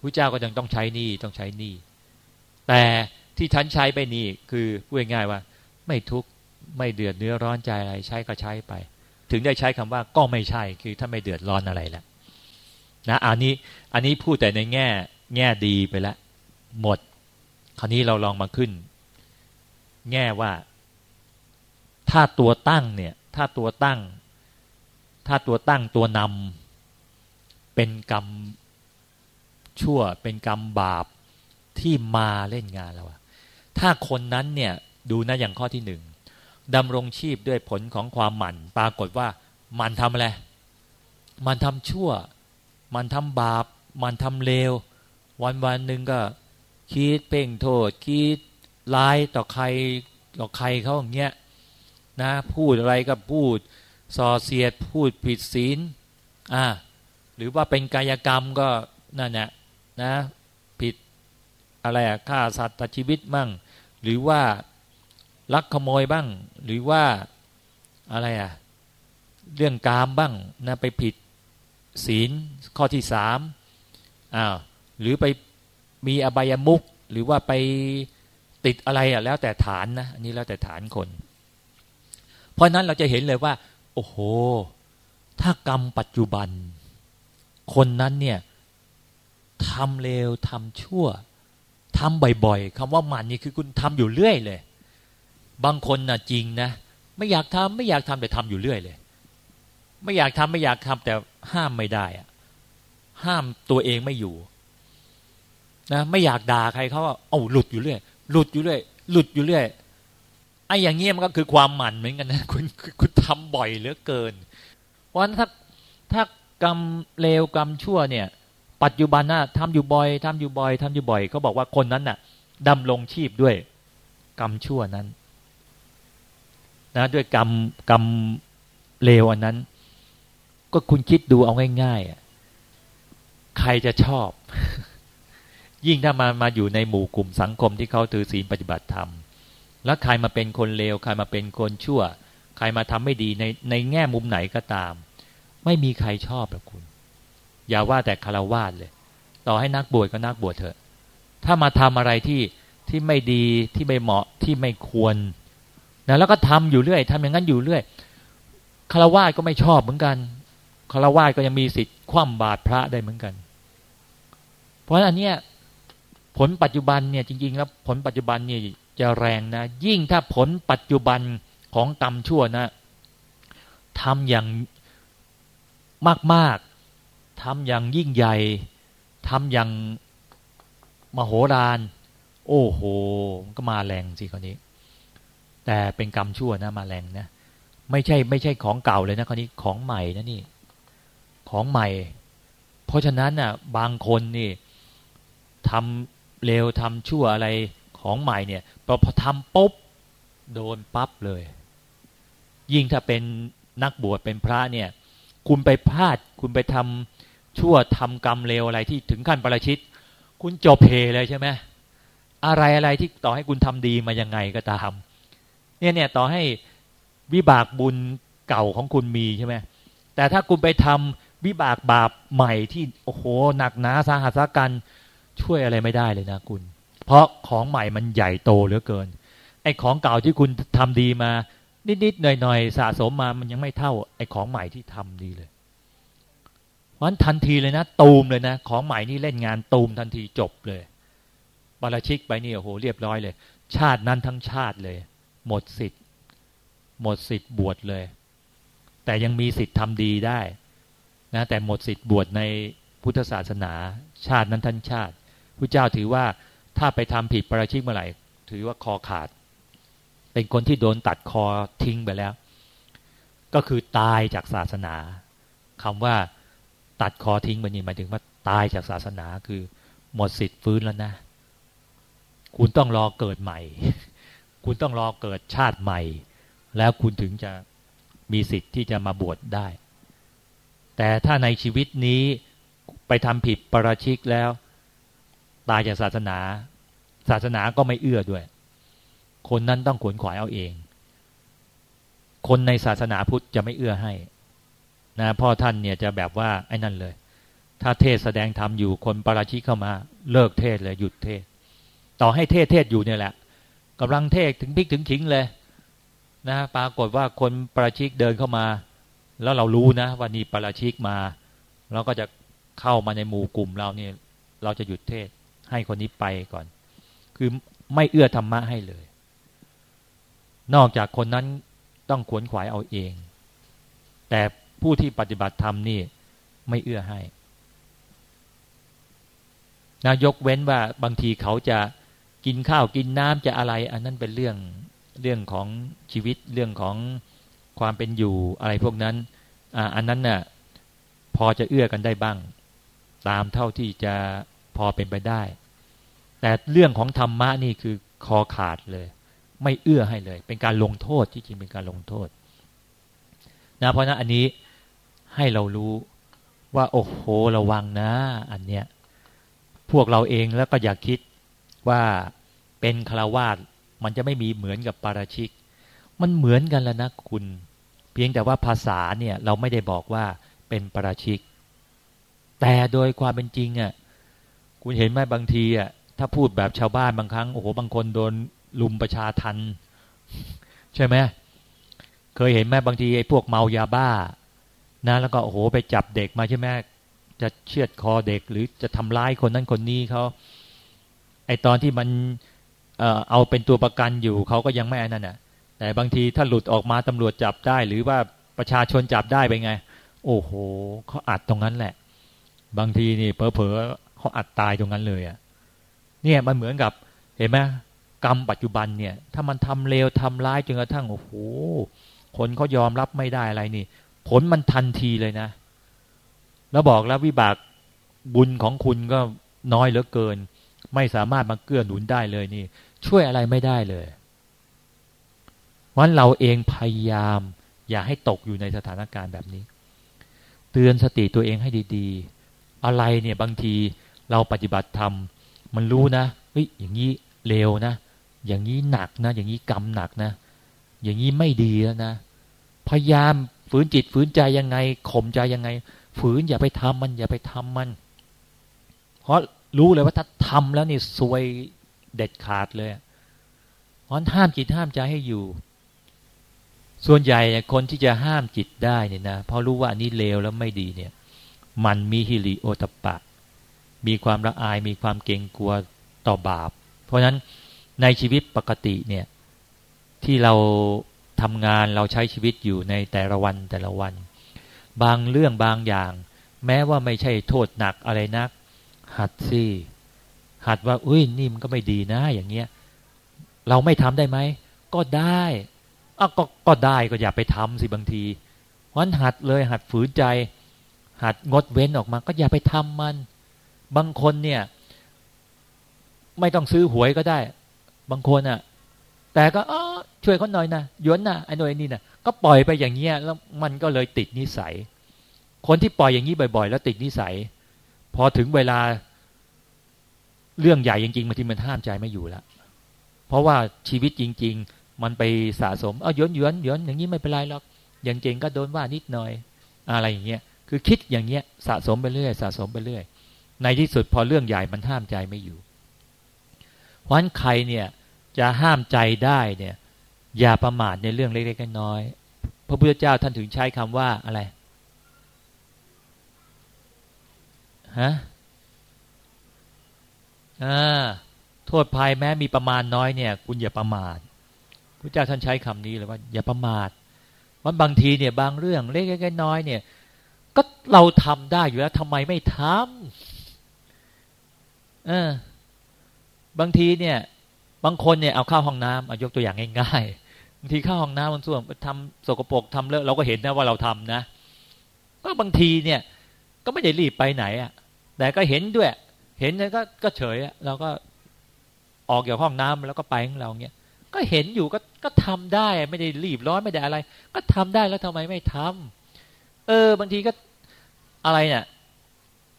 พระเจ้าก็ยังต้องใช้นี่ต้องใช้นี่ แต่ที่ฉันใช้ไปนี่คือพูดง่ายว่า ไม่ทุกข์ไม่เดือดเนื้อร้อนใจอะไรใช้ก็ใช้ไป ถึงได้ใช้คำว่าก็ไม่ใช่คือถ้าไม่เดือดร้อนอะไรแล้วนะอันนี้อันนี้พูดแต่ในแง่ แง่ดีไปแล้วหมด คราวนี้เราลองมาขึ้น แง่ว่า ถ้าตัวตั้งเนี่ย ถ้าตัวตั้ง ถ้าตัวตั้งตัวนำเป็นกรรม ชั่วเป็นกรรมบาปที่มาเล่นงานเราถ้าคนนั้นเนี่ยดูนะอย่างข้อที่หนึ่งดำรงชีพด้วยผลของความหมั่นปรากฏว่ามันทำอะไร มันทำชั่ว มันทำบาป มันทำเลว วันวันหนึ่งก็คิดเพ่งโทษ คิดร้ายต่อใครต่อใครเขาอย่างเงี้ยนะพูดอะไรก็พูดส่อเสียดพูดผิดศีลอ่าหรือว่าเป็นกายกรรมก็นั่นแหละ นะ ผิดอะไรอะฆ่าสัตว์ตัดชีวิตมั่งหรือว่าลักขโมยบ้าง หรือว่าอะไรอะเรื่องกามบ้างนะไปผิดศีลข้อที่สามอ้าวหรือไปมีอบายมุกหรือว่าไปติดอะไรอะแล้วแต่ฐานนะอันนี้แล้วแต่ฐานคน เพราะนั้นเราจะเห็นเลยว่า โอ้โห ถ้ากรรมปัจจุบัน คนนั้นเนี่ย ทำเลวทำชั่วทำบ่อยๆคำว่ามันนี่คือคุณทำอยู่เรื่อยเลย บางคนน่ะจริงนะไม่อยากทำไม่อยากทำแต่ทำอยู่เรื่อยเลย ไม่อยากทำไม่อยากทำแต่ห้ามไม่ได้อะห้ามตัวเองไม่อยู่นะไม่อยากด่าใครเขาเอาหลุดอยู่เรื่อยหลุดอยู่เรื่อยหลุดอยู่เรื่อยไอ้อย่างเงี้ยมันก็คือความหมันเหมือนกันนะคุณคุณทำบ่อยเหลือเกิน เพราะฉะนั้นถ้าถ้ากรรมเลวกรรมชั่วเนี่ย ปัจจุบันน่ะทำอยู่บ่อยทำอยู่บ่อยทำอยู่บ่อยเขาบอกว่าคนนั้นน่ะดำรงชีพด้วย กรรมชั่วนั้นนะด้วยกรรมกรรมเลวอันนั้น ก็คุณคิดดูเอาง่ายๆใครจะชอบ ยิ่งถ้ามามาอยู่ในหมู่กลุ่มสังคมที่เขาถือศีลปฏิบัติธรรม แล้วใครมาเป็นคนเลวใครมาเป็นคนชั่ว ใครมาทำไม่ดีในในแง่มุมไหนก็ตาม ไม่มีใครชอบหรอกคุณ อย่าว่าแต่คารวาสเลย ต่อให้นักบวชก็นักบวชเถอะ ถ้ามาทำอะไรที่ที่ไม่ดีที่ไม่เหมาะที่ไม่ควรนะแล้วก็ทำอยู่เรื่อยทำอย่างนั้นอยู่เรื่อยคารวาสก็ไม่ชอบเหมือนกันคารวาสก็ยังมีสิทธิ์คว่ำบาตรพระได้เหมือนกัน เพราะฉะนั้นอันเนี้ยผลปัจจุบันเนี่ยจริง ๆ แล้วผลปัจจุบันเนี่ยจะแรงนะ ยิ่งถ้าผลปัจจุบันของกรรมชั่วนะทำอย่างมาก ทำอย่างยิ่งใหญ่ทำอย่างมโหฬารโอ้โหก็มาแรงสิคนนี้ แต่เป็นกรรมชั่วนะมาแรงนะไม่ใช่ไม่ใช่ของเก่าเลยนะคนนี้ของใหม่นะนี่ ของใหม่ เพราะฉะนั้นน่ะ บางคนนี่ทำเลวทำชั่วอะไรของใหม่เนี่ยพอทำปุ๊บโดนปั๊บเลย ยิ่งถ้าเป็นนักบวชเป็นพระเนี่ย คุณไปพลาดคุณไปทำ ชั่วทำกรรมเลวอะไรที่ถึงขั้นประชิดคุณจบเพเลยใช่ไหมอะไรอะไรที่ต่อให้คุณทำดีมายังไงก็ตามเนี่ยเนี่ยต่อให้วิบากบุญเก่าของคุณมีใช่ไหมแต่ถ้าคุณไปทำวิบากบาปใหม่ที่โอ้โหหนักหนาสาหัสกันช่วยอะไรไม่ได้เลยนะคุณ เพราะของใหม่มันใหญ่โตเหลือเกินไอ้ของเก่าที่คุณทำดีมา นิดๆหน่อยๆสะสมมามันยังไม่เท่าไอ้ของใหม่ที่ทำดีเลย วันทันทีเลยนะ ตูมเลยนะ ของใหม่นี่เล่นงานตูมทันทีจบเลยบาราชิกไปนี่โอ้โหเรียบร้อยเลย ชาตินั้นทั้งชาติเลย หมดสิทธิ์ หมดสิทธิ์บวชเลย แต่ยังมีสิทธิ์ทำดีได้นะแต่หมดสิทธิ์บวชในพุทธศาสนา ชาตินั้นทั้งชาติพระเจ้าถือว่าถ้าไปทำผิดประชิกเมื่อไหร่ ถือว่าคอขาด เป็นคนที่โดนตัดคอทิ้งไปแล้ว ก็คือตายจากศาสนาคำว่า ตัดคอทิ้งไปนี่หมายถึงว่าตายจากศาสนาคือ หมดสิทธิ์ฟื้นแล้วนะ คุณต้องรอเกิดใหม่ คุณต้องรอเกิดชาติใหม่ แล้วคุณถึงจะมีสิทธิ์ที่จะมาบวชได้ แต่ถ้าในชีวิตนี้ไปทำผิดประชิกแล้ว ตายจากศาสนา ศาสนาก็ไม่เอื้อด้วย คนนั้นต้องขวนขวายเอาเอง คนในศาสนาพุทธจะไม่เอื้อให้ นะพ่อท่านเนี่ยจะแบบว่าไอ้นั่นเลย ถ้าเทศแสดงธรรมอยู่คนปราชิกเข้ามาเลิกเทศเลยหยุดเทศ ต่อให้เทศเทศอยู่เนี่ยแหละกำลังเทศถึงพิกถึงขิงเลยนะปรากฏว่าคนปราชิกเดินเข้ามา แล้วเรารู้นะว่านี่ปราชิกมาเราก็จะเข้ามาในหมู่กลุ่มเราเนี่ยเราจะหยุดเทศให้คนนี้ไปก่อน คือไม่เอื้อธรรมะให้เลย นอกจากคนนั้นต้องขวนขวายเอาเอง แต่ ผู้ที่ปฏิบัติธรรมนี่ไม่เอื้อให้นะยกเว้นว่าบางทีเขาจะกินข้าวกินน้ำจะอะไร อันนั้นเป็นเรื่องเรื่องของชีวิตเรื่องของความเป็นอยู่อะไรพวกนั้นออันนั้นน่ะพอจะเอื้อกันได้บ้าง ตามเท่าที่จะพอเป็นไปได้ แต่เรื่องของธรรมะนี่คือคอขาดเลย ไม่เอื้อให้เลย เป็นการลงโทษที่จริงเป็นการลงโทษนะเพราะนั้นอันนี้ ให้เรารู้ว่าโอ้โหระวังนะ อันเนี้ยพวกเราเองแล้วก็อย่าคิดว่าเป็นคารวาสมันจะไม่มีเหมือนกับปาราชิก มันเหมือนกันแล้วนะคุณ เพียงแต่ว่าภาษาเนี่ยเราไม่ได้บอกว่าเป็นปาราชิก แต่โดยความเป็นจริงอะคุณเห็นไหมบางทีอะถ้าพูดแบบชาวบ้านบางครั้งโอ้โหบางคนโดนลุมประชาทันใช่ไหมเคยเห็นไหมบางทีไอ้พวกเมายาบ้า นะแล้วก็โอ้โหไปจับเด็กมาใช่ไหมจะเชือดคอเด็กหรือจะทำร้ายคนนั้นคนนี้เขาไอตอนที่มันเอ่อเอาเป็นตัวประกันอยู่เขาก็ยังไม่อนนั้นน่ะ แต่บางทีถ้าหลุดออกมาตำรวจจับได้ หรือว่าประชาชนจับได้ไปไง โอ้โหเขาอัดตรงนั้นแหละ บางทีนี่เผลอๆเขาอัดตายตรงนั้นเลยอะเนี่ยมันเหมือนกับเห็นไหมกรรมปัจจุบันเนี่ย ถ้ามันทำเลวทำร้ายจนกระทั่งโอ้โหคนเขายอมรับไม่ได้อะไรนี่ ผลมันทันทีเลยนะ แล้วบอกแล้ววิบากบุญของคุณก็น้อยเหลือเกิน ไม่สามารถมาเกื้อหนุนได้เลยนี่ ช่วยอะไรไม่ได้เลยวันเราเองพยายาม อย่าให้ตกอยู่ในสถานการณ์แบบนี้ เตือนสติตัวเองให้ดี ๆ อะไรเนี่ยบางทีเราปฏิบัติธรรมมันรู้นะเฮ้ยอย่างนี้เลวนะ อย่างนี้หนักนะ อย่างนี้กรรมหนักนะ อย่างนี้ไม่ดีแล้วนะ พยายาม ฝืนจิตฝืนใจยังไงข่มใจยังไง ฝืนอย่าไปทำมัน อย่าไปทำมัน เพราะรู้เลยว่าถ้าทำแล้วนี่ซวยเด็ดขาดเลยเพราะห้ามจิตห้ามใจให้อยู่ ส่วนใหญ่คนที่จะห้ามจิตได้เนี่ยนะเพราะรู้ว่าอันนี้เลวแล้วไม่ดีเนี่ย มันมีฮิริโอตปะ มีความละอายมีความเกรงกลัวต่อบาป เพราะฉะนั้นในชีวิตปกติเนี่ยที่เรา ทำงานเราใช้ชีวิตอยู่ในแต่ละวันแต่ละวัน บางเรื่องบางอย่าง แม้ว่าไม่ใช่โทษหนักอะไรนัก หัดสิหัดว่าอุ้ยนี่มันก็ไม่ดีนะอย่างเงี้ย เราไม่ทำได้ไหมก็ได้อ้าก็ก็ได้ก็อย่าไปทำสิบางทีวันหัดเลยหัดฝืนใจ หัดงดเว้นออกมา ก็อย่าไปทำมัน บางคนเนี่ย ไม่ต้องซื้อหวยก็ได้ บางคนอะ่ะ แต่ก็ช่วยเขาหน่อยนะย้อนนะไอ้หน่อยนี่นะก็ปล่อยไปอย่างเงี้ยแล้วมันก็เลยติดนิสัย คนที่ปล่อยอย่างนี้บ่อย ๆ แล้วติดนิสัย พอถึงเวลา เรื่องใหญ่จริงๆบางทีมันห้ามใจไม่อยู่ล้วเพราะว่าชีวิตจริง ๆ มันไปสะสมเอาย้อนย้อนย้อนอย่างนี้ไม่เป็นไรหรอกอย่างเจงก็โดนว่านิดหน่อย อะไรอย่างเงี้ยคือคิดอย่างเงี้ยสะสมไปเรื่อยสะสมไปเรื่อยในที่สุดพอเรื่องใหญ่มันห้ามใจไม่อยู่เพราะฉะนั้นใครเนี่ย จะห้ามใจได้เนี่ย อย่าประมาทในเรื่องเล็กๆน้อยๆพระพุทธเจ้าท่านถึงใช้คำว่าอะไรฮะอ่าโทษภัยแม้มีประมาณน้อยเนี่ย คุณอย่าประมาทพระเจ้าท่านใช้คำนี้เลยว่า อย่าประมาทวันบางทีเนี่ย บางเรื่องเล็กๆน้อยเนี่ย ก็เราทำได้อยู่แล้วทำไมไม่ทำเออบางทีเนี่ย บางคนเนี่ยเอาเข้าห้องน้ำเอายกตัวอย่างง่ายๆบางทีเข้าห้องน้ำมันส่วนทำสกปรกทำเลอะเราก็เห็นนะว่าเราทำนะ ก็บางทีเนี่ยก็ไม่ได้รีบไปไหนอะ แต่ก็เห็นด้วย เห็นแล้วก็ก็เฉยเราก็ออกจากห้องน้ำแล้วก็ไปของเราเงี้ยก็เห็นอยู่ก็ก็ทำได้ไม่ได้รีบร้อนไม่ได้อะไร ก็ทำได้แล้วทำไมไม่ทำเออบางทีก็อะไรเนี่ย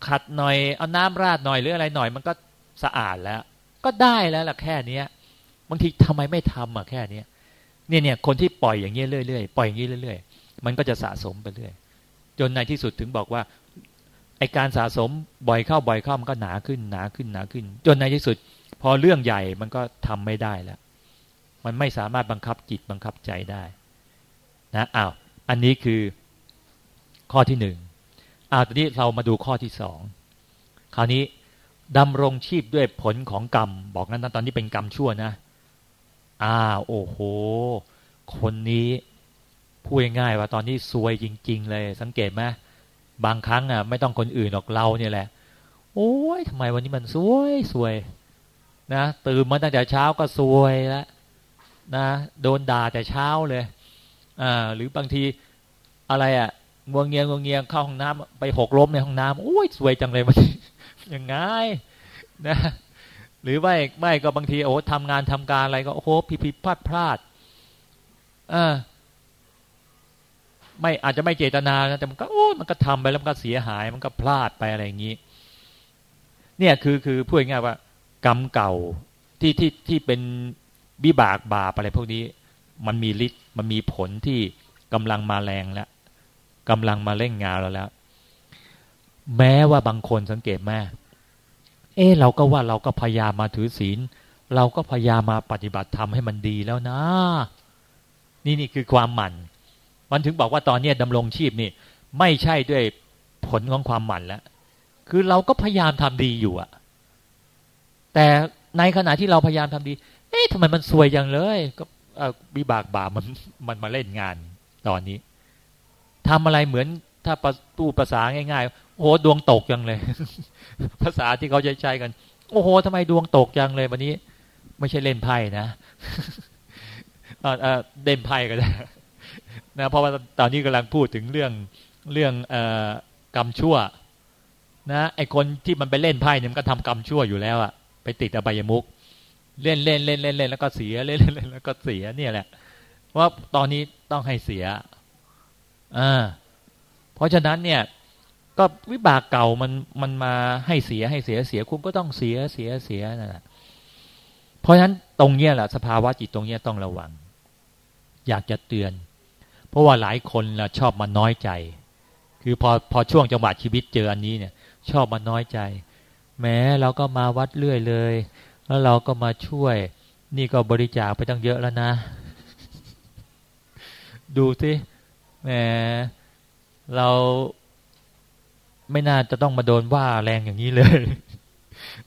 ขัดหน่อยเอาน้ำราดหน่อยหรืออะไรหน่อย มันก็สะอาดแล้ว ก็ได้แล้วล่ะแค่เนี้ยบางทีทำไมไม่ทำอะแค่เนี้ยเนี่ยเนี่ยคนที่ปล่อยอย่างเงี้ยเรื่อยๆปล่อยอย่างเงี้ยเรื่อยๆ มันก็จะสะสมไปเรื่อยจนในที่สุดถึงบอกว่าไอการสะสมบ่อยเข้าบ่อยเข้ามันก็หนาขึ้นหนาขึ้นหนาขึ้น จนในที่สุด พอเรื่องใหญ่มันก็ทำไม่ได้แล้ว มันไม่สามารถบังคับจิตบังคับใจได้นะอ้าวอันนี้คือข้อที่หนึ่งอ้าวตอนนี้เรามาดูข้อที่สองคราวนี้ ดำรงชีพด้วยผลของกรรม บอกนั้นตอนนี้เป็นกรรมชั่วนะอ้าโอ้โห คนนี้พูดง่ายว่าตอนนี้ซวยจริง ๆ เลย สังเกตไหมบางครั้งอะ ไม่ต้องคนอื่นหรอกเราเนี่ยแหละ โอ้ยทำไมวันนี้มันซวยซวย นะตื่นมาตั้งแต่เช้าก็ซวยแล้วนะโดนด่าแต่เช้าเลยอ่าหรือบางทีอะไรอะงวงเงียงวงเงียงเข้าห้องน้ำไปหกล้มในห้องน้ำโอ้ยสวยจังเลยมัน ยังไงนะหรือไม่ไม่ก็บางทีโอ้ทำงานทำการอะไรก็โอ้โหผิดผิดพลาดพลาดอไม่อาจจะไม่เจตนานะแต่มันก็โอ้มันก็ทำไปแล้วมันก็เสียหาย มันก็พลาดไปอะไรอย่างนี้ เนี่ยคือคือพูดง่ายว่า กรรมเก่าที่ที่ที่เป็นบิบากบาปอะไรพวกนี้ มันมีฤทธิ์มันมีผลที่กำลังมาแรงแล้วกำลังมาเล่นงานเราแล้ว แม้ว่าบางคนสังเกตแม่ เออเราก็ว่าเราก็พยายามมาถือศีล เราก็พยายามมาปฏิบัติธรรมให้มันดีแล้วนะ นี่นี่คือความหมั่น มันถึงบอกว่าตอนนี้ดำรงชีพนี่ ไม่ใช่ด้วยผลของความหมั่นแล้วคือเราก็พยายามทำดีอยู่อะแต่ในขณะที่เราพยายามทำดี เอ๊ะทำไมมันสวยอย่างเลย ก็วิบากบาปมันมันมาเล่นงานตอนนี้ทำอะไรเหมือนถ้าตู้ภาษาง่าย ๆ โอ้โหดวงตกยังเลย ภาษาที่เขาใช้กัน โอ้โหทำไมดวงตกยังเลย วันนี้ ไม่ใช่เล่นไพ่นะเด่นไพ่ก็ได้นะเพราะว่าตอนนี้กำลังพูดถึงเรื่องเรื่องอกรรมชั่ว นะไอคนที่มันไปเล่นไพ่เนี่ยมันก็ทำกรรมชั่วอยู่แล้วอะไปติดอบายมุกเล่นเล่นเล่นเล่นเล่นแล้วก็เสียเล่นเล่นเล่นแล้วก็เสียเนี่ยแหละว่าตอนนี้ต้องให้เสียอ่าเพราะฉะนั้นเนี่ย ก็วิบากเก่ามันมันมาให้เสียให้เสียเสียคุณก็ต้องเสียเสียเสียนั่นแหละเพราะฉะนั้นตรงเนี้ยแหละสภาวะจิตตรงเนี้ยต้องระวัง อยากจะเตือน เพราะว่าหลายคนนะชอบมาน้อยใจ คือพอพอช่วงจังหวะชีวิตเจออันนี้เนี่ย ชอบมาน้อยใจ แม้เราก็มาวัดเรื่อยเลย แล้วเราก็มาช่วย นี่ก็บริจาคไปตั้งเยอะแล้วนะ ดูสิแหมเรา ไม่น่าจะต้องมาโดนว่าแรงอย่างนี้เลย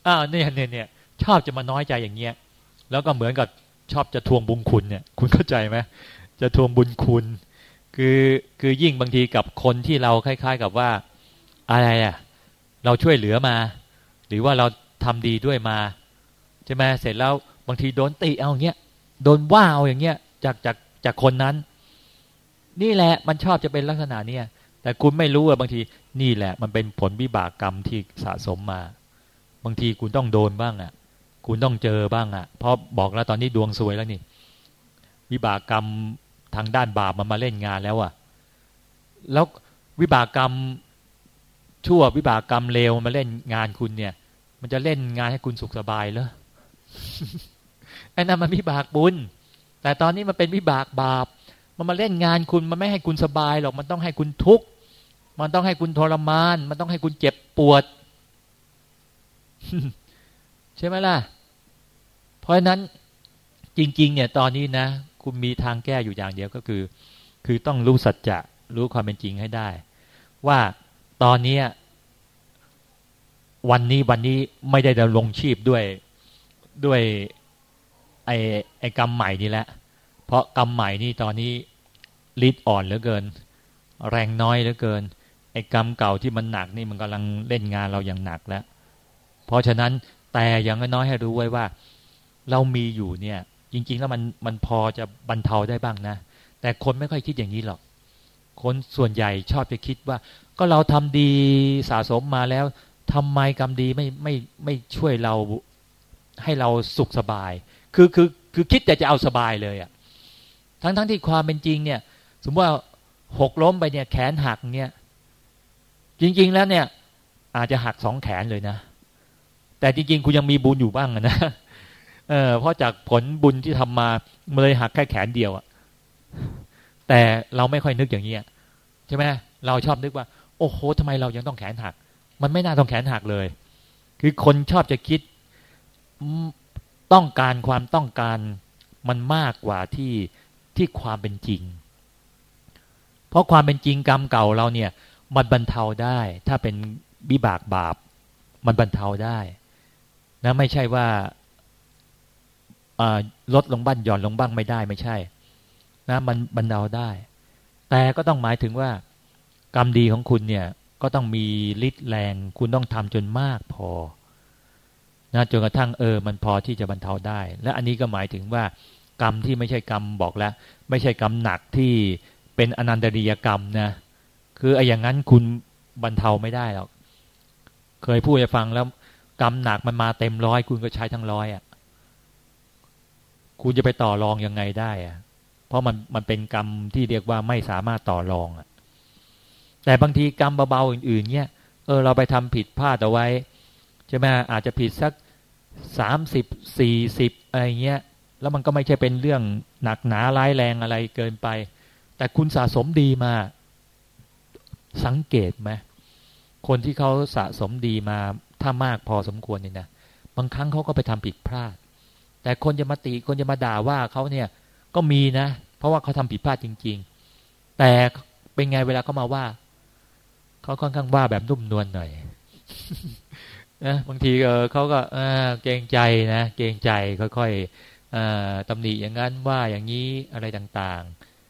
อ้าวเนี่ยเนี่ยเนี่ยชอบจะมาน้อยใจอย่างเงี้ย แล้วก็เหมือนกับชอบจะทวงบุญคุณเนี่ย คุณเข้าใจไหมจะทวงบุญคุณ คือคือยิ่งบางทีกับคนที่เราคล้าย ๆ กับว่า อะไรอะเราช่วยเหลือมา หรือว่าเราทำดีด้วยมาใช่ไหมเสร็จแล้วบางทีโดนติเอาอย่างเงี้ยโดนว่าเอาอย่างเงี้ยจากจากจากคนนั้น นี่แหละมันชอบจะเป็นลักษณะเนี้ย แต่คุณไม่รู้ว่าบางทีนี่แหละ มันเป็นผลวิบากกรรมที่สะสมมา บางทีคุณต้องโดนบ้างอะ คุณต้องเจอบ้างอะ เพราะบอกแล้วตอนนี้ดวงซวยแล้วนี่ วิบากกรรมทางด้านบาปมันมาเล่นงานแล้วอะ แล้ววิบากกรรมชั่ววิบากกรรมเลวมาเล่นงานคุณเนี่ย มันจะเล่นงานให้คุณสุขสบายเหรอไอ้นั่นมันวิบากบุญ แต่ตอนนี้มันเป็นวิบากบาป มันมาเล่นงานคุณมันไม่ให้คุณสบายหรอก มันต้องให้คุณทุกข์ มันต้องให้คุณทรมาน มันต้องให้คุณเจ็บปวด ใช่ไหมล่ะ เพราะฉะนั้นจริง ๆ เนี่ย ตอนนี้นะ คุณมีทางแก้อยู่อย่างเดียวก็คือ คือต้องรู้สัจจะ รู้ความเป็นจริงให้ได้ ว่าตอนนี้วันนี้วันนี้ไม่ได้ดำรงชีพด้วยด้วยไอ้ไอกรรมใหม่นี่แหละ เพราะกรรมใหม่นี่ตอนนี้ฤทธิ์อ่อนเหลือเกิน แรงน้อยเหลือเกิน ไอ้กรรมเก่าที่มันหนักนี่มันกำลังเล่นงานเราอย่างหนักแล้ว เพราะฉะนั้นแต่อย่างน้อยให้รู้ไว้ว่า เรามีอยู่เนี่ย จริง ๆ แล้วมันมันพอจะบรรเทาได้บ้างนะ แต่คนไม่ค่อยคิดอย่างนี้หรอก คนส่วนใหญ่ชอบจะคิดว่า ก็เราทำดีสะสมมาแล้วทำไมกรรมดีไม่ไม่ไม่ช่วยเราให้เราสุขสบาย คือคือคือคิดแต่จะเอาสบายเลยอะ่ะทั้งทั้งที่ความเป็นจริงเนี่ย สมมติว่าหกล้มไปเนี่ยแขนหักเนี่ย จริง ๆ แล้วเนี่ย อาจจะหักสองแขนเลยนะ แต่จริง ๆ คุณยังมีบุญอยู่บ้างนะเออเพราะจากผลบุญที่ทำมามันเลยหักแค่แขนเดียวอะแต่เราไม่ค่อยนึกอย่างนี้ใช่ไหมเราชอบนึกว่า โอ้โหทำไมเรายังต้องแขนหัก มันไม่น่าต้องแขนหักเลย คือคนชอบจะคิดต้องการความต้องการมันมากกว่าที่ที่ความเป็นจริง เพราะความเป็นจริงกรรมเก่าเราเนี่ย มันบรรเทาได้ ถ้าเป็นบิบากบาป มันบรรเทาได้ นะไม่ใช่ว่าลดลงบ้างหย่อนลงบ้างไม่ได้ไม่ใช่ นะมันบรรเทาได้ แต่ก็ต้องหมายถึงว่า กรรมดีของคุณเนี่ย ก็ต้องมีฤทธิ์แรง คุณต้องทำจนมากพอ นะจนกระทั่งเออ มันพอที่จะบรรเทาได้ และอันนี้ก็หมายถึงว่ากรรมที่ไม่ใช่กรรมบอกแล้ว ไม่ใช่กรรมหนักที่เป็นอนันตริยกรรมนะ คือไอ้อย่างนั้นคุณบรรเทาไม่ได้หรอกเคยพูดให้ฟังแล้วกรรมหนักมันมาเต็มร้อยคุณก็ใช้ทั้งร้อยอะ่ะ คุณจะไปต่อรองยังไงได้อะเพราะมันมันเป็นกรรมที่เรียกว่าไม่สามารถต่อรองอะแต่บางทีกรรมเบาๆอื่น ๆ เนี่ยเออเราไปทำผิดพลาดเอาไว้ใช่ไหมอาจจะผิดสักสามสิบสี่สิบอะไรเงี้ย แล้วมันก็ไม่ใช่เป็นเรื่องหนักหนาร้ายแรงอะไรเกินไป แต่คุณสะสมดีมา สังเกตไหมคนที่เขาสะสมดีมาถ้ามากพอสมควรเนี่ยนะบางครั้งเขาก็ไปทำผิดพลาด แต่คนจะมาติคนจะมาด่าว่าเขาเนี่ยก็มีนะ เพราะว่าเขาทำผิดพลาดจริง ๆ แต่เป็นไงเวลาเขามาว่าเขาค่อนข้างว่าแบบนุ่มนวลหน่อยนะบางทีเขาก็เกรงใจนะเกรงใจค่อยๆตำหนิอย่างนั้นว่าอย่างนี้อะไรต่าง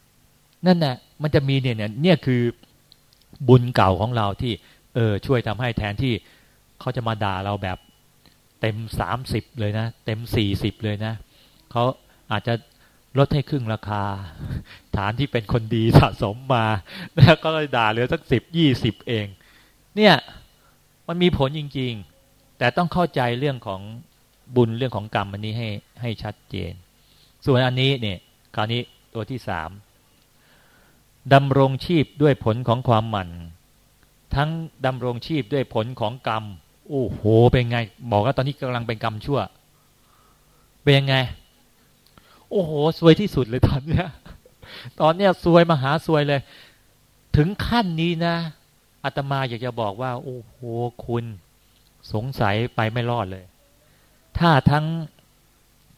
ๆ นั่นนะมันจะมีเนี่ยเนี่ยคือ บุญเก่าของเราที่ เออ ช่วยทำให้แทนที่เขาจะมาด่าเราแบบเต็มสามสิบเลยนะ เต็มสี่สิบเลยนะเขาอาจจะลดให้ครึ่งราคา ฐานที่เป็นคนดีสะสมมาแล้วก็เลยด่าเหลือสักสิบยี่สิบเอง เนี่ยมันมีผลจริง ๆ แต่ต้องเข้าใจเรื่องของบุญเรื่องของกรรมอันนี้ให้ให้ชัดเจน ส่วนอันนี้เนี่ยคราวนี้ตัวที่สาม ดำรงชีพด้วยผลของความหมั่น ทั้งดำรงชีพด้วยผลของกรรม โอ้โห เป็นไง บอกว่าตอนนี้กำลังเป็นกรรมชั่ว เป็นยังไง โอ้โหซวยที่สุดเลยตอนเนี้ย ตอนเนี้ยซวยมหาซวยเลย ถึงขั้นนี้นะอาตมาอยากจะบอกว่า โอ้โหคุณสงสัยไปไม่รอดเลย ถ้าทั้ง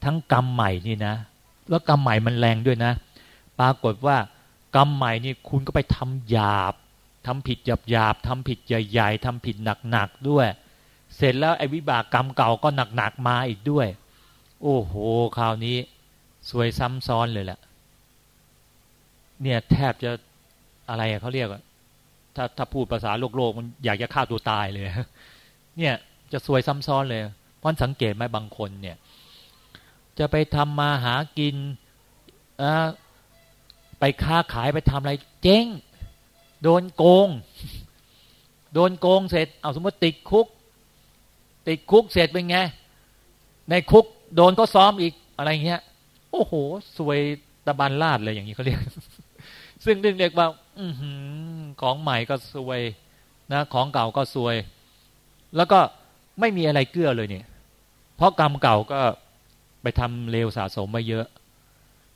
ทั้งกรรมใหม่นี่นะ แล้วกรรมใหม่มันแรงด้วยนะ ปรากฏว่า กรรมใหม่นี่คุณก็ไปทำหยาบทำผิดหยาบหยาบทำผิดใหญ่ๆทำผิดหนักๆด้วย เสร็จแล้วไอ้วิบากกรรมเก่าก็หนักๆมาอีกด้วย โอ้โหคราวนี้สวยซ้ำซ้อนเลยแหละเนี่ยแทบจะอะไรเขาเรียกถ้าถ้าพูดภาษาโลกโลกมันอยากจะฆ่าตัวตายเลย เนี่ยจะสวยซ้ำซ้อนเลย เพราะสังเกตไหมบางคนเนี่ย จะไปทำมาหากิน ไปค้าขายไปทำอะไร เจ๊ง โดนโกง โดนโกงเสร็จ เอาสมมติติดคุก ติดคุกเสร็จเป็นไง ในคุกโดนก็ซ้อมอีกอะไรเงี้ย โอ้โห สวยตะบันลาดเลยอย่างนี้เขาเรียก ซึ่งเรียกว่า อืของใหม่ก็สวยนะ ของเก่าก็สวย แล้วก็ไม่มีอะไรเกื้อเลยเนี่ย เพราะกรรมเก่าก็ไปทำเลวสะสมมาเยอะ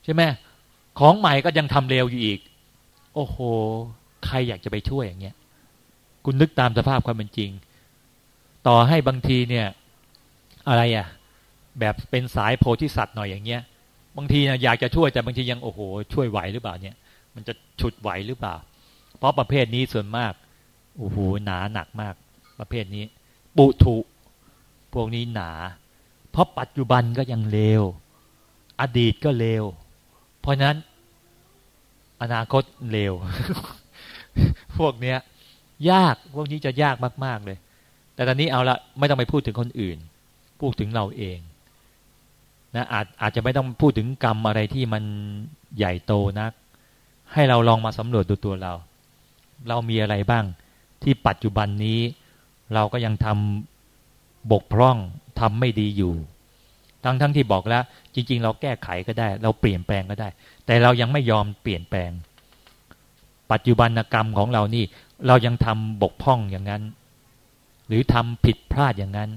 ใช่ไหม ของใหม่ก็ยังทำเลวอยู่อีก โอ้โห ใครอยากจะไปช่วยอย่างเงี้ย คุณนึกตามสภาพความเป็นจริง ต่อให้บางทีเนี่ย อะไรอะ่ะ แบบเป็นสายโพธิสัตว์หน่อยอย่างเงี้ย บางทีนะอยากจะช่วยแต่บางทียังโอ้โห ช่วยไหวหรือเปล่าเนี่ย มันจะฉุดไหวหรือเปล่า เพราะประเภทนี้ส่วนมาก โอ้โห หนาหนักมาก ประเภทนี้ ปุถุพวกนี้หนา เพราะปัจจุบันก็ยังเลว อดีตก็เลว ราะนั้น อนาคตเลวพวกเนี้ย ยากพวกนี้จะยากมาก ๆเลย แต่ตอนนี้เอาละไม่ต้องไปพูดถึงคนอื่น พูดถึงเราเองนะอาจอาจจะไม่ต้องพูดถึงกรรมอะไรที่มันใหญ่โตนัก ให้เราลองมาสำรวจดูตัวเรา เรามีอะไรบ้าง ที่ปัจจุบันนี้ เราก็ยังทำบกพร่องทำไม่ดีอยู่ ทั้งทั้งที่บอกแล้ว จริง ๆ เราแก้ไขก็ได้ เราเปลี่ยนแปลงก็ได้ แต่เรายังไม่ยอมเปลี่ยนแปลง ปัจจุบันกรรมของเรานี่ เรายังทำบกพร่องอย่างนั้น หรือทำผิดพลาดอย่างนั้น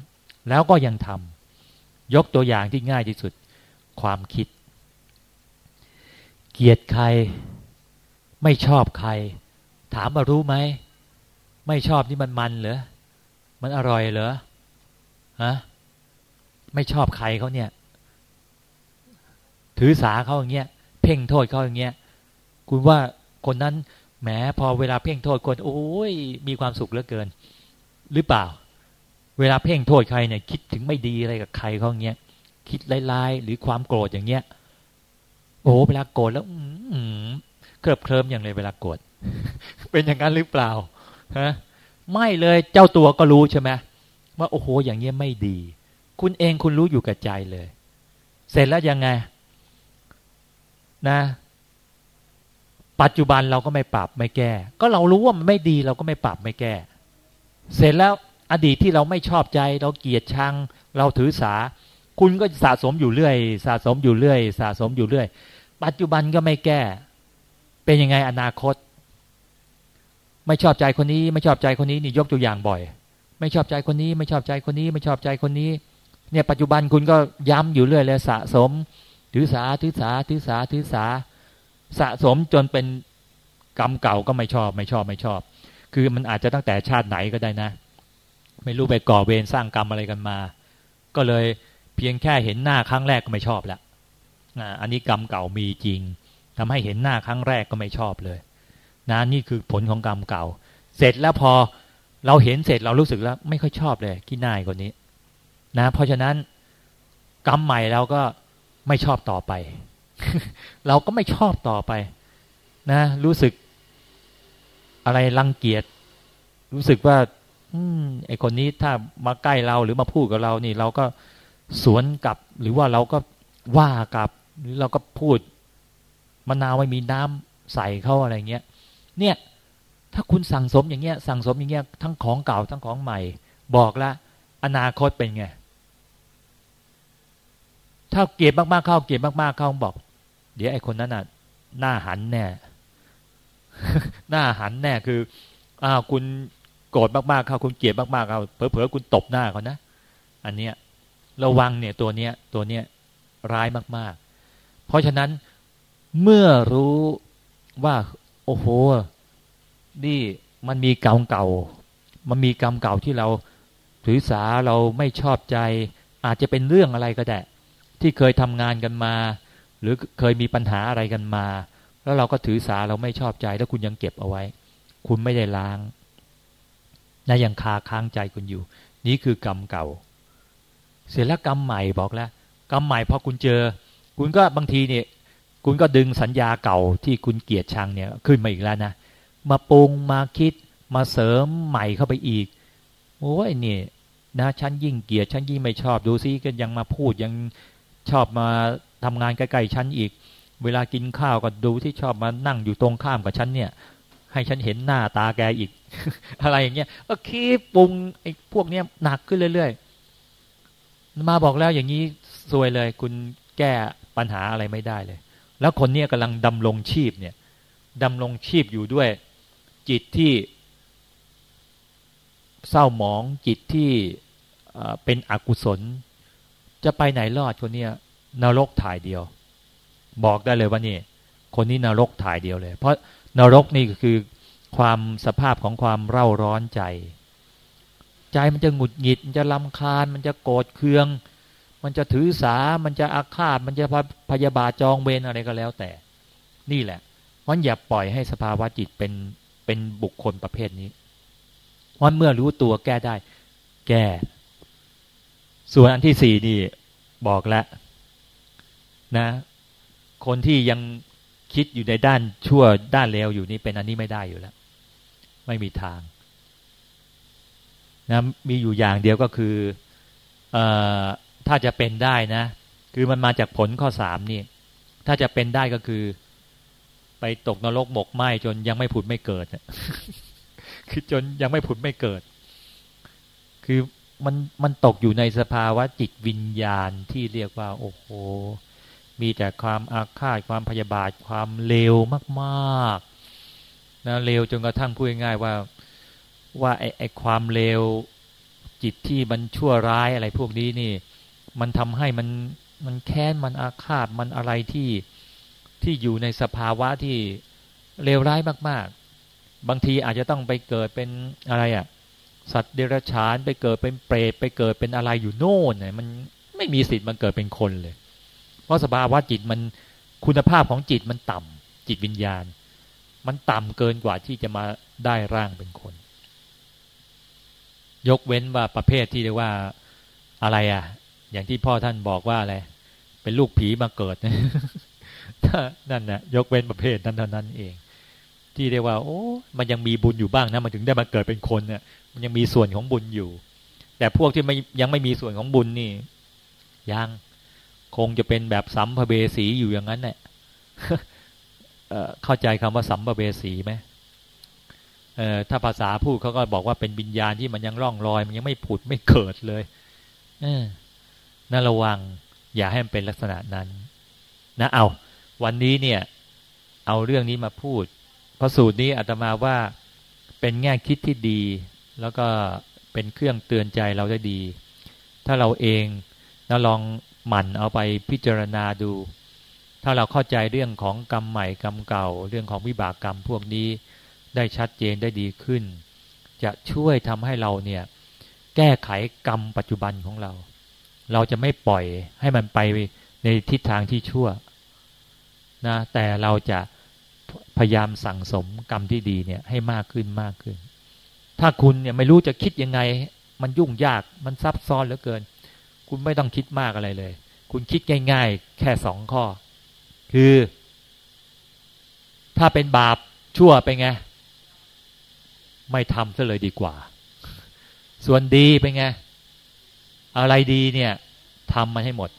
แล้วก็ยังทำยกตัวอย่างที่ง่ายที่สุด ความคิด เกลียดใคร ไม่ชอบใคร ถามมารู้ไหมไม่ชอบนี่มันมันเหรอมันอร่อยเหรอฮะไม่ชอบใครเขาเนี่ย ถือสาเขาอย่างเงี้ย เพ่งโทษเขาอย่างเงี้ย คุณว่าคนนั้นแหมพอเวลาเพ่งโทษคนโอ้ยมีความสุขเหลือเกิน หรือเปล่า เวลาเพ่งโทษใครเนี่ย คิดถึงไม่ดีอะไรกับใครเขาอย่างเงี้ยคิดลายๆหรือความโกรธอย่างเงี้ย โอ้เวลาโกรธแล้ว อืเคลิบเคลิ้มอย่างเลยเวลาโกรธเป็นอย่างนั้นหรือเปล่าฮะไม่เลยเจ้าตัวก็รู้ใช่ไหมว่าโอ้โหอย่างเงี้ยไม่ดี คุณเองคุณรู้อยู่กับใจเลย เสร็จแล้วยังไง นะ ปัจจุบันเราก็ไม่ปรับไม่แก้ ก็เรารู้ว่ามันไม่ดีเราก็ไม่ปรับไม่แก้ เสร็จแล้วอดีตที่เราไม่ชอบใจ เราเกลียดชัง เราถือสา คุณก็สะสมอยู่เรื่อย สะสมอยู่เรื่อย สะสมอยู่เรื่อย ปัจจุบันก็ไม่แก้ เป็นยังไงอนาคต ไม่ชอบใจคนนี้ไม่ชอบใจคนนี้นี่ยกตัวอย่างบ่อย ไม่ชอบใจคนนี้ไม่ชอบใจคนนี้ ไม่ชอบใจคนนี้ เนี่ยปัจจุบันคุณก็ย้ำอยู่เรื่อยเลยสะสม ถือสาถือสาถือสาถือสาสะสมจนเป็นกรรมเก่าก็ไม่ชอบ ไม่ชอบไม่ชอบ คือมันอาจจะตั้งแต่ชาติไหนก็ได้นะ ไม่รู้ไปก่อเวรสร้างกรรมอะไรกันมา ก็เลยเพียงแค่เห็นหน้าครั้งแรกก็ไม่ชอบแล้วอันนี้กรรมเก่ามีจริงทำให้เห็นหน้าครั้งแรกก็ไม่ชอบเลยนะนี่คือผลของกรรมเก่า เสร็จแล้วพอเราเห็นเสร็จเรารู้สึกแล้ว ไม่ค่อยชอบเลยขี้หนายคนนี้ นะ เพราะฉะนั้นกรรมใหม่เราก็ ไม่ชอบต่อไป เราก็ไม่ชอบต่อไป นะ รู้สึก อะไรรังเกียจรู้สึกว่า อืมไอคนนี้ถ้ามาใกล้เราหรือมาพูดกับเรานี่ เราก็สวนกลับ หรือว่าเราก็ว่ากลับ หรือเราก็พูดมะนาวไม่มีน้ำใส่เขาอะไรเงี้ย เนี่ย ถ้าคุณสั่งสมอย่างเงี้ย สั่งสมอย่างเงี้ยทั้งของเก่าทั้งของใหม่ บอกละอนาคตเป็นไง ถ้าเก็บมากๆเข้าเก็บมากๆเข้าบอก เดี๋ยวไอ้คนนั้นน่ะหน้าหันแน่ หน้าหันแน่คืออ้าวคุณโกรธมากๆเข้าคุณเกลียดมากๆเข้าเผลอๆคุณตบหน้าเขานะอันเนี้ยระวังเนี่ยตัวเนี้ยตัวเนี้ยร้ายมาก ๆ เพราะฉะนั้นเมื่อรู้ว่า โอ้โห นี่มันมีกรรมเก่า มันมีกรรมเก่าที่เราถือสาเราไม่ชอบใจ อาจจะเป็นเรื่องอะไรก็ได้ ที่เคยทำงานกันมา หรือเคยมีปัญหาอะไรกันมา แล้วเราก็ถือสาเราไม่ชอบใจ แล้วคุณยังเก็บเอาไว้ คุณไม่ได้ล้างนะยังคาค้างใจคุณอยู่ นี่คือกรรมเก่า เสร็จแล้วกรรมใหม่บอกแล้วกรรมใหม่พอคุณเจอ คุณก็บางทีเนี่ย คุณก็ดึงสัญญาเก่าที่คุณเกลียดชังเนี่ยขึ้นมาอีกแล้วนะมาปรุงมาคิดมาเสริมใหม่เข้าไปอีกโอ้ยเนี่นะฉันยิ่งเกลียดฉันยิ่งไม่ชอบดูซิก็ยังมาพูดยัง ชอบมาทำงานใกล้ๆฉันอีก เวลากินข้าวก็ดูที่ชอบมานั่งอยู่ตรงข้ามกับฉันเนี่ย ให้ฉันเห็นหน้าตาแกอีก อะไรอย่างเงี้ยก็คิดปรุงไอ้พวกเนี้ยหนักขึ้นเรื่อยๆมาบอกแล้วอย่างนี้ซวยเลย คุณแก้ปัญหาอะไรไม่ได้เลย แล้วคนนี้กำลังดำรงชีพเนี่ยดำรงชีพอยู่ด้วย จิตที่ เศร้าหมองจิตที่เป็นอกุศล จะไปไหนรอดคนนี้นรกถ่ายเดียว บอกได้เลยว่านี่คนนี้นรกถ่ายเดียวเลย เพราะนรกนี่คือความสภาพของความเร่าร้อนใจ ใจมันจะหงุดหงิด มันจะลำคาญ มันจะโกรธเคือง มันจะถือสา มันจะอาฆาต มันจะพยาบาทจองเวรอะไรก็แล้วแต่ นี่แหละวันอย่าปล่อยให้สภาวะจิตเป็นเป็นบุคคลประเภทนี้วันเมื่อรู้ตัวแก้ได้ แก้ ส่วนอันที่สี่นี่บอกแล้วนะ คนที่ยังคิดอยู่ในด้านชั่วด้านเลวอยู่นี่เป็นอันนี้ไม่ได้อยู่แล้ว ไม่มีทางนะมีอยู่อย่างเดียวก็คืออถ้าจะเป็นได้นะ คือมันมาจากผลข้อสามนี่ ถ้าจะเป็นได้ก็คือ ไปตกนรกหมกไหมจนยังไม่ผุดไม่เกิดคือจนยังไม่ผุดไม่เกิด คือ มันมันตกอยู่ในสภาวะจิตวิญญาณที่เรียกว่า โอ้โห มีแต่ความอาฆาตความพยาบาทความเลวมากๆนะเลวจนกระทั่งพูดง่ายๆว่าว่าไอ้ไอความเลวจิตที่มันชั่วร้ายอะไรพวกนี้นี่ มันทำให้มันมันแค้นมันอาฆาตมันอะไรที่ที่อยู่ในสภาวะที่เลวร้ายมาก ๆ บางทีอาจจะต้องไปเกิดเป็นอะไรอะ่ะ สัตว์เดรัจฉานไปเกิดเป็นเปรตไปเกิดเป็นอะไรอยู่โน่นเนี่ยมันไม่มีสิทธิ์มันเกิดเป็นคนเลย เพราะสภาวะจิตมันคุณภาพของจิตมันต่ำจิตวิญญาณ มันต่ำเกินกว่าที่จะมาได้ร่างเป็นคน ยกเว้นว่าประเภทที่เรียกว่าอะไรอะ อย่างที่พ่อท่านบอกว่าอะไร เป็นลูกผีมาเกิดนั่นนะยกเว้นประเภทนั้นเท่านั้นเอง ที่เรียกว่า โอ้มันยังมีบุญอยู่บ้างนะมันถึงได้มาเกิดเป็นคนเนี่ยมันยังมีส่วนของบุญอยู่ แต่พวกที่ไม่ยังไม่มีส่วนของบุญนี่ ยังคงจะเป็นแบบสัมภเบสีอยู่อย่างนั้นแหละเข้าใจคำว่าสัมภเบสีไหมถ้าภาษาพูดเขาก็บอกว่าเป็นวิญญาณที่มันยังร่องรอย มันยังไม่ผุดไม่เกิดเลยน่าระวัง อย่าให้มันเป็นลักษณะนั้น นะเอา วันนี้เนี่ย เอาเรื่องนี้มาพูด พระสูตรนี้อาตมาว่าเป็นแง่คิดที่ดี แล้วก็เป็นเครื่องเตือนใจเราได้ดี ถ้าเราเองนะลองหมั่นเอาไปพิจารณาดู ถ้าเราเข้าใจเรื่องของกรรมใหม่กรรมเก่า เรื่องของวิบากกรรมพวกนี้ได้ชัดเจนได้ดีขึ้น จะช่วยทำให้เราเนี่ยแก้ไขกรรมปัจจุบันของเรา เราจะไม่ปล่อยให้มันไปในทิศทางที่ชั่วนะแต่เราจะ พยายามสั่งสมกรรมที่ดีเนี่ยให้มากขึ้นมากขึ้น ถ้าคุณเนี่ยไม่รู้จะคิดยังไง มันยุ่งยากมันซับซ้อนเหลือเกิน คุณไม่ต้องคิดมากอะไรเลย คุณคิดง่าย ๆ แค่สองข้อ คือ ถ้าเป็นบาปชั่วไปไง ไม่ทำซะเลยดีกว่า ส่วนดีเป็นไง อะไรดีเนี่ยทำมาให้หมด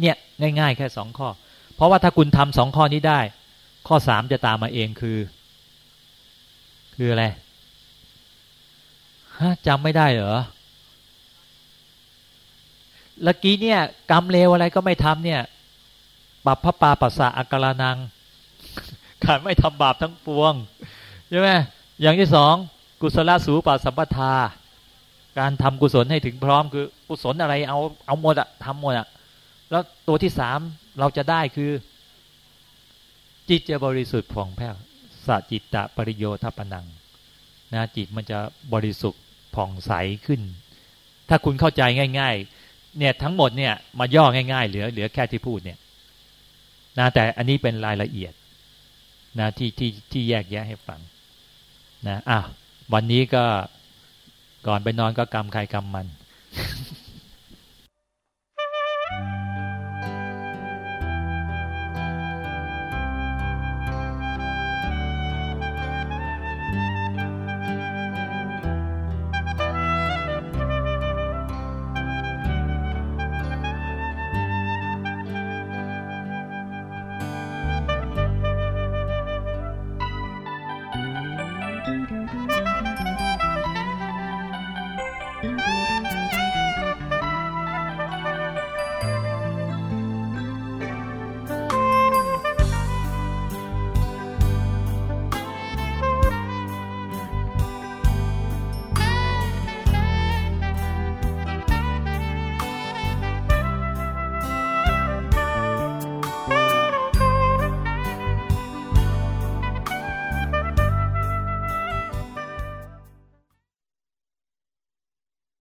เนี่ยง่าย ๆ แค่สองข้อ เพราะว่าถ้าคุณทำสองข้อนี้ได้ ข้อสามจะตามมาเองคือ คืออะไรฮะจำไม่ได้เหรอลกี้เนี่ย กรรมเลวอะไรก็ไม่ทำเนี่ยปับพระปาปัสสะอักลานังการไม่ทำบาปทั้งปวงใช่ไหมอย่างที่สองกุศลสูปสัมปทา การทำกุศลให้ถึงพร้อมคือกุศลอะไรเอาเอาหมดอะทำหมดอะแล้วตัวที่สามเราจะได้คือ จิตจะบริสุทธิ์ผ่องแผ้วสัจจิตตะปริโยทัปนังนะจิตมันจะบริสุทธิ์ผ่องใสขึ้น ถ้าคุณเข้าใจง่าย ๆ เนี่ยทั้งหมดเนี่ยมาย่อง่ายๆเหลือเหลือแค่ที่พูดเนี่ยนะแต่อันนี้เป็นรายละเอียดนะที่ที่ที่แยกแยะให้ฟังนะอะวันนี้ก็ก่อนไปนอนก็กรรมใครกรรมมัน